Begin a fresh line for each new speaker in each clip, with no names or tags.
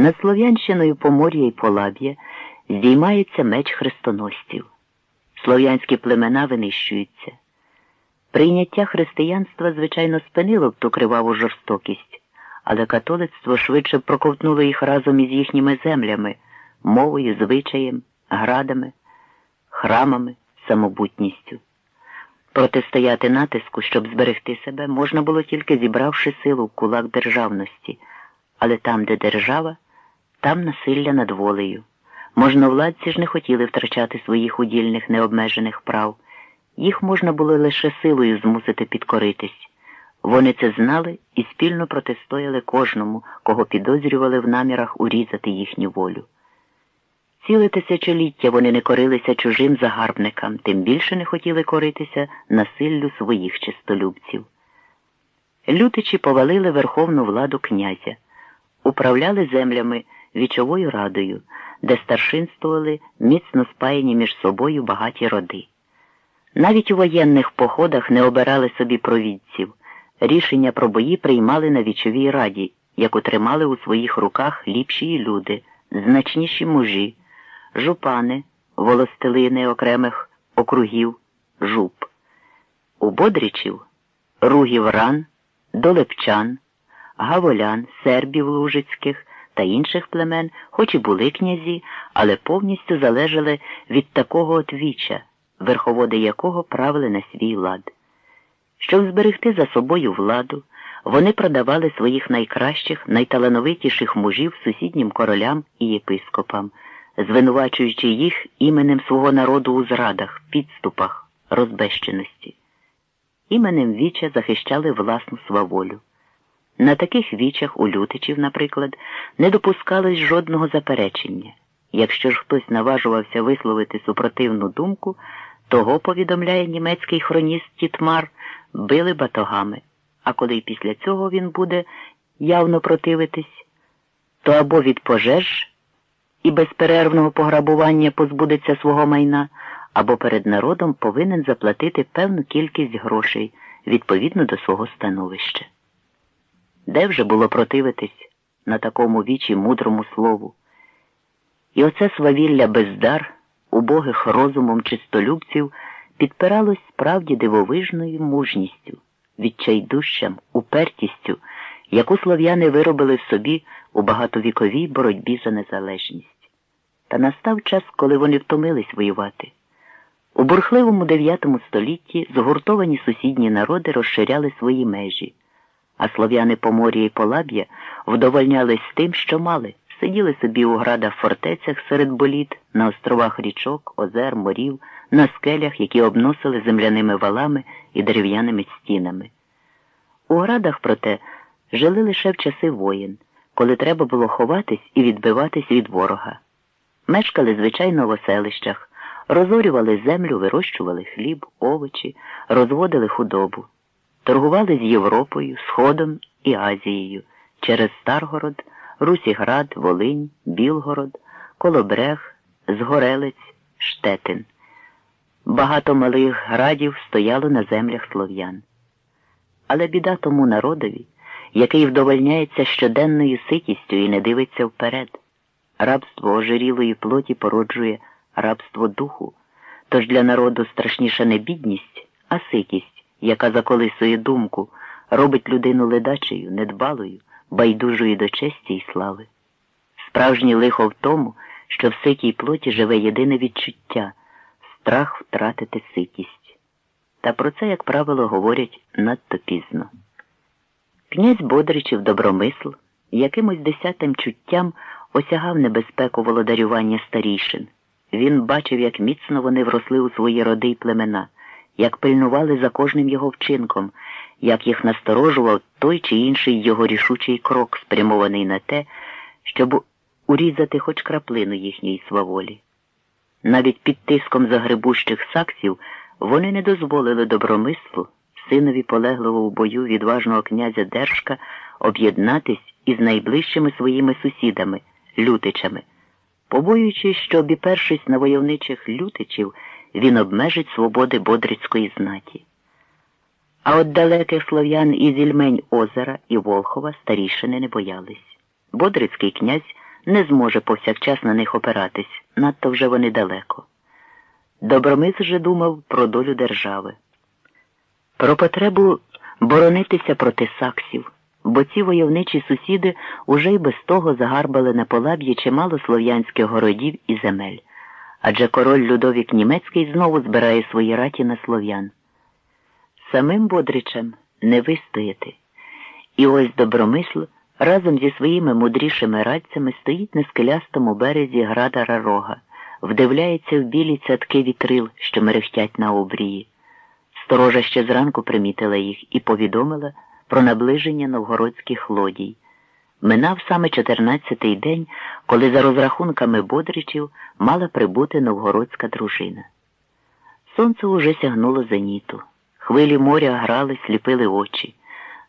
Над Слов'янщиною Помор'я і Полаб'я здіймається меч хрестоносців. Слов'янські племена винищуються. Прийняття християнства, звичайно, спинило б ту криваву жорстокість, але католицтво швидше проковтнуло їх разом із їхніми землями, мовою, звичаєм, градами, храмами, самобутністю. Протистояти натиску, щоб зберегти себе, можна було тільки зібравши силу в кулак державності, але там, де держава, там насилля над волею. Можновладці ж не хотіли втрачати своїх удільних необмежених прав. Їх можна було лише силою змусити підкоритись. Вони це знали і спільно протистояли кожному, кого підозрювали в намірах урізати їхню волю. Ціле тисячоліття вони не корилися чужим загарбникам, тим більше не хотіли коритися насиллю своїх чистолюбців. Лютичі повалили верховну владу князя, управляли землями вічовою радою, де старшинствували міцно спаяні між собою багаті роди. Навіть у воєнних походах не обирали собі провідців, рішення про бої приймали на вічовій раді, яку тримали у своїх руках ліпші люди, значніші мужі жупани, волостелини окремих округів, жуп. У Бодричів ругів ран, долепчан, гаволян, сербів лужицьких та інших племен, хоч і були князі, але повністю залежали від такого отвіча, верховоди якого правили на свій лад. Щоб зберегти за собою владу, вони продавали своїх найкращих, найталановитіших мужів сусіднім королям і єпископам звинувачуючи їх іменем свого народу у зрадах, підступах, розбещеності. Іменем Віча захищали власну сваволю. На таких вічах у Лютичів, наприклад, не допускалось жодного заперечення. Якщо ж хтось наважувався висловити супротивну думку, того, повідомляє німецький хроніст Тітмар, били батогами, а коли й після цього він буде явно противитись, то або від пожеж і безперервного пограбування позбудеться свого майна, або перед народом повинен заплатити певну кількість грошей відповідно до свого становища. Де вже було противитись на такому вічі мудрому слову? І оце свавілля бездар, убогих розумом чистолюбців, підпиралось справді дивовижною мужністю, відчайдущам, упертістю, яку слов'яни виробили в собі у багатовіковій боротьбі за незалежність. Та настав час, коли вони втомились воювати. У бурхливому дев'ятому столітті згуртовані сусідні народи розширяли свої межі, а слов'яни Помор'я і Полаб'я вдовольнялись тим, що мали, сиділи собі у градах фортецях серед боліт, на островах річок, озер, морів, на скелях, які обносили земляними валами і дерев'яними стінами. У градах, проте, жили лише в часи воєн, коли треба було ховатись і відбиватись від ворога. Мешкали, звичайно, в оселищах, розорювали землю, вирощували хліб, овочі, розводили худобу, торгували з Європою, Сходом і Азією через Старгород, Русіград, Волинь, Білгород, Колобрег, Згорелець, Штетин. Багато малих градів стояло на землях слов'ян. Але біда тому народові, який вдовольняється щоденною ситістю і не дивиться вперед. Рабство ожирілої плоті породжує рабство духу, тож для народу страшніша не бідність, а ситість, яка заколисує думку, робить людину ледачею, недбалою, байдужою до честі й слави. Справжнє лихо в тому, що в ситій плоті живе єдине відчуття страх втратити ситість. Та про це, як правило, говорять надто пізно. Князь Бодричів добромисл якимось десятим чуттям осягав небезпеку володарювання старішин. Він бачив, як міцно вони вросли у свої роди й племена, як пильнували за кожним його вчинком, як їх насторожував той чи інший його рішучий крок, спрямований на те, щоб урізати хоч краплину їхньої сваволі. Навіть під тиском загребущих саксів вони не дозволили добромислу, синові полеглого у бою відважного князя Держка, об'єднатись із найближчими своїми сусідами лютичами, побоюючись, що обіпершись на войовничих лютичів, він обмежить свободи Бодрицької знаті. А от далеких слов'ян із Ільмень озера і Волхова старішини не боялись. Бодрицький князь не зможе повсякчас на них опиратись, надто вже вони далеко. Добромис же думав про долю держави, про потребу боронитися проти саксів, бо ці войовничі сусіди уже й без того загарбали на полаб'ї чимало слов'янських городів і земель, адже король Людовік Німецький знову збирає свої раті на слов'ян. Самим Бодричем не вистояти. І ось добромисл разом зі своїми мудрішими радцями стоїть на скелястому березі града Рарога, вдивляється в білі цятки вітрил, що мерехтять на обрії. Сторожа ще зранку примітила їх і повідомила про наближення новгородських лодій. Минав саме 14-й день, коли за розрахунками Бодричів мала прибути новгородська дружина. Сонце уже сягнуло зеніту. Хвилі моря грали, сліпили очі.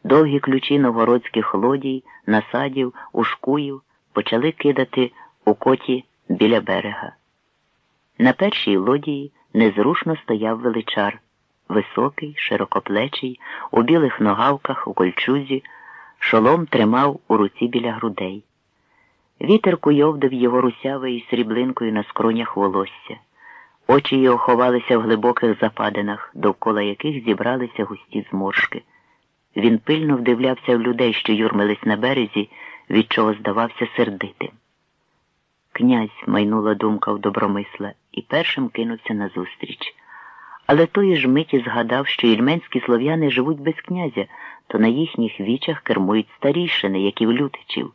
Довгі ключі новгородських лодій, насадів, ушкуїв почали кидати у коті біля берега. На першій лодії незрушно стояв величар, високий, широкоплечий, у білих ногавках, у кольчузі, шолом тримав у руці біля грудей. Вітер куйовдив його русявою сріблинкою на скронях волосся. Очі його ховалися в глибоких западинах, довкола яких зібралися густі зморшки. Він пильно вдивлявся в людей, що юрмились на березі, від чого здавався сердитим. Князь майнула думка в добромисла і першим кинувся назустріч. Але тої ж миті згадав, що ільменські слов'яни живуть без князя, то на їхніх вічах кермують старішини, як і в лютичів.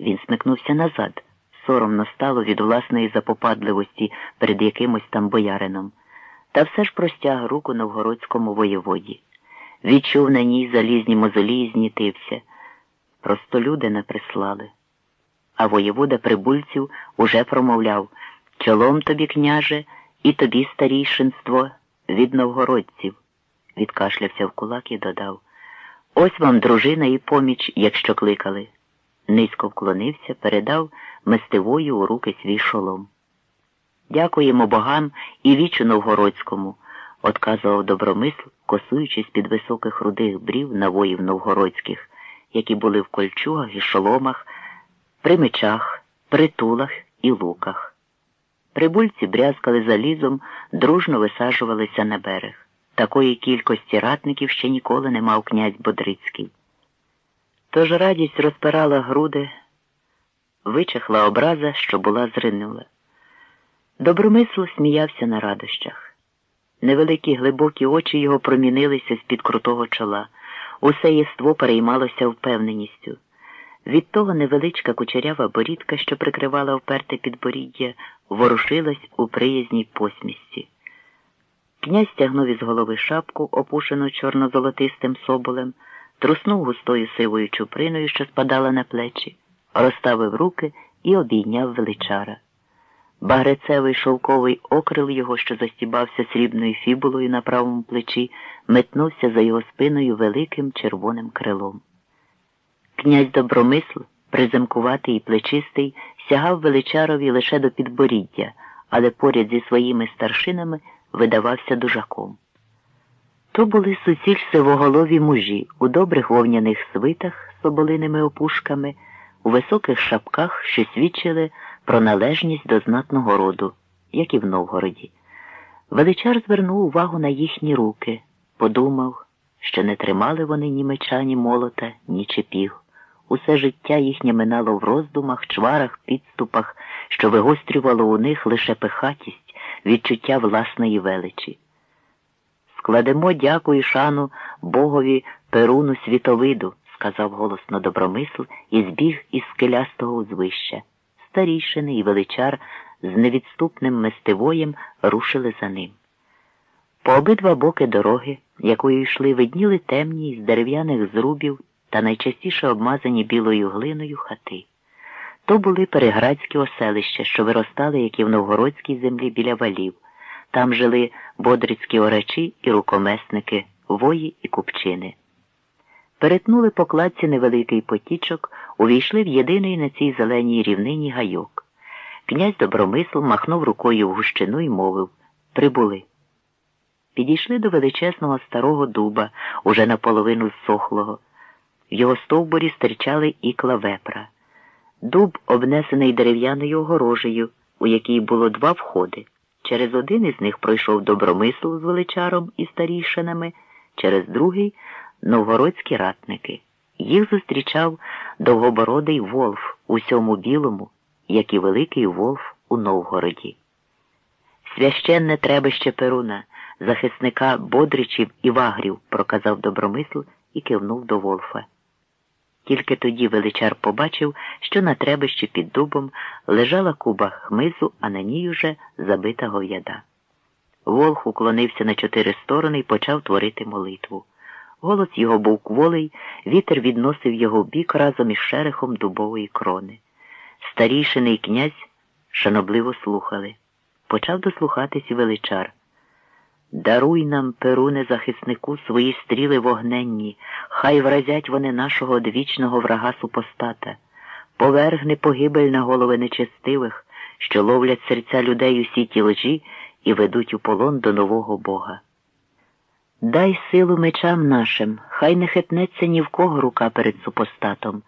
Він смикнувся назад. Соромно стало від власної запопадливості перед якимось там боярином. Та все ж простяг руку новгородському воєводі. Відчув на ній залізні мозолі і знітився. Просто люди не прислали. А воєвода прибульців уже промовляв чолом тобі, княже, і тобі старійшинство від новгородців, відкашлявся в кулак і додав. Ось вам дружина і поміч, якщо кликали. Низько вклонився, передав мистивою у руки свій шолом. Дякуємо богам і вічу новгородському, отказував добромисл, косуючись під високих рудих брів на воїв новгородських, які були в кольчугах і шоломах, при мечах, притулах і луках. Прибульці брязкали залізом, дружно висаджувалися на берег. Такої кількості ратників ще ніколи не мав князь Бодрицький. Тож радість розпирала груди, вичахла образа, що була зринула. Добромисло сміявся на радощах. Невеликі глибокі очі його промінилися з-під крутого чола. Усе єство переймалося впевненістю. Від того невеличка кучерява борідка, що прикривала вперте підборіддя, ворушилась у приязній посмісті. Князь стягнув із голови шапку, опушену чорно-золотистим соболем, труснув густою сивою чуприною, що спадала на плечі, розставив руки і обійняв величара. Багрецевий шовковий окрил його, що застібався срібною фібулою на правому плечі, метнувся за його спиною великим червоним крилом. Князь Добромисл, приземкуватий і плечистий, сягав величарові лише до підборіддя, але поряд зі своїми старшинами видавався дужаком. То були суціль сивоголові мужі у добрих вовняних свитах з соболиними опушками, у високих шапках, що свідчили про належність до знатного роду, як і в Новгороді. Величар звернув увагу на їхні руки, подумав, що не тримали вони ні меча, ні молота, ні чепіг. Усе життя їхнє минало в роздумах, чварах, підступах, що вигострювало у них лише пихатість, відчуття власної величі. Складемо дяку і шану Богові Перуну світовиду, сказав голосно добромисл і збіг із скелястого узвища. Старішини і величар з невідступним мистивоєм рушили за ним. По обидва боки дороги, якою йшли, видніли темні з дерев'яних зрубів та найчастіше обмазані білою глиною хати. То були переградські оселища, що виростали, як і в новгородській землі біля валів. Там жили бодрицькі орачі і рукомесники, вої і купчини. Перетнули по кладці невеликий потічок, увійшли в єдиний на цій зеленій рівнині гайок. Князь Добромисл махнув рукою в гущину і мовив Прибули. Підійшли до величезного старого дуба, уже наполовину зсохлого. Його стовбурі стирчали ікла вепра. Дуб обнесений дерев'яною огорожею, у якій було два входи. Через один із них пройшов добромисл з величаром і старішинами, через другий новгородські ратники. Їх зустрічав довгобородий Волф у сьому білому, як і великий Волф у Новгороді. Священне требище Перуна, захисника Бодричів і Вагрів, проказав добромисл і кивнув до Волфа. Тільки тоді величар побачив, що на требищі під дубом лежала куба хмизу, а на ній уже забита гов'яда. Волх уклонився на чотири сторони і почав творити молитву. Голос його був кволий, вітер відносив його в бік разом із шерехом дубової крони. Старішини й князь шанобливо слухали. Почав дослухатись величар. Даруй нам, Перуне, захиснику, свої стріли вогненні, хай вразять вони нашого одвічного врага супостата, повергни погибель на голови нечестивих, що ловлять серця людей усі ті лжі і ведуть у полон до нового Бога. Дай силу мечам нашим, хай не хитнеться ні в кого рука перед супостатом,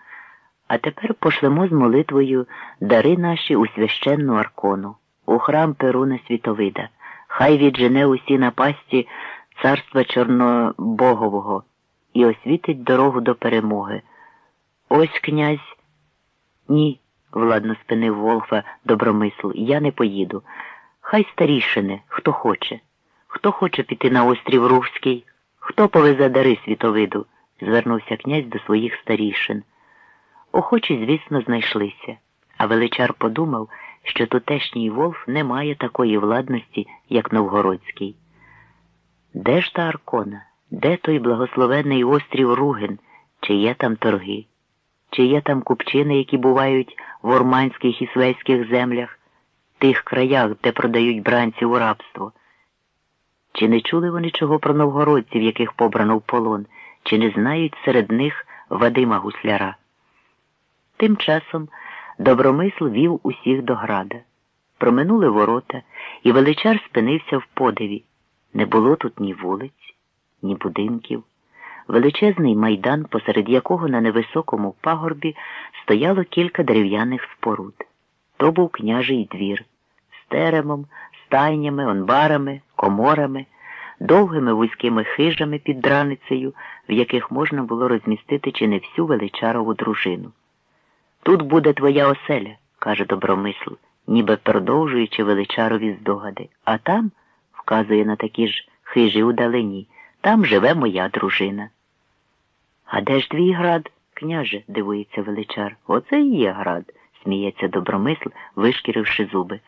а тепер пошлемо з молитвою дари наші у священну аркону, у храм Перуна Світовида. Хай віджене усі напасті царства Чорнобогового і освітить дорогу до перемоги. Ось князь. Ні, владно спинив Волфа добромисл, я не поїду. Хай старішини, хто хоче. Хто хоче піти на острів Рувський, хто повезе дари світовиду, звернувся князь до своїх старішин. Охочі, звісно, знайшлися, а величар подумав, що тутешній Волф не має такої владності, як Новгородський. Де ж та Аркона? Де той благословенний острів Руген, чи є там торги, чи є там купчини, які бувають в орманських і свейських землях, тих краях, де продають бранців у рабство? Чи не чули вони чого про новгородців, яких побрано в полон, чи не знають серед них Вадима Гусляра? Тим часом Добромисл вів усіх до града. Проминули ворота, і величар спинився в подиві. Не було тут ні вулиць, ні будинків. Величезний майдан, посеред якого на невисокому пагорбі стояло кілька дерев'яних споруд. То був княжий двір з теремом, стайнями, онбарами, коморами, довгими вузькими хижами під драницею, в яких можна було розмістити чи не всю величарову дружину. Тут буде твоя оселя, каже добромисл, ніби продовжуючи величарові здогади. А там, вказує на такі ж хижі удалині, там живе моя дружина. А де ж твій град, княже? дивується величар. Оце і є град, сміється добромисл, вишкіривши зуби.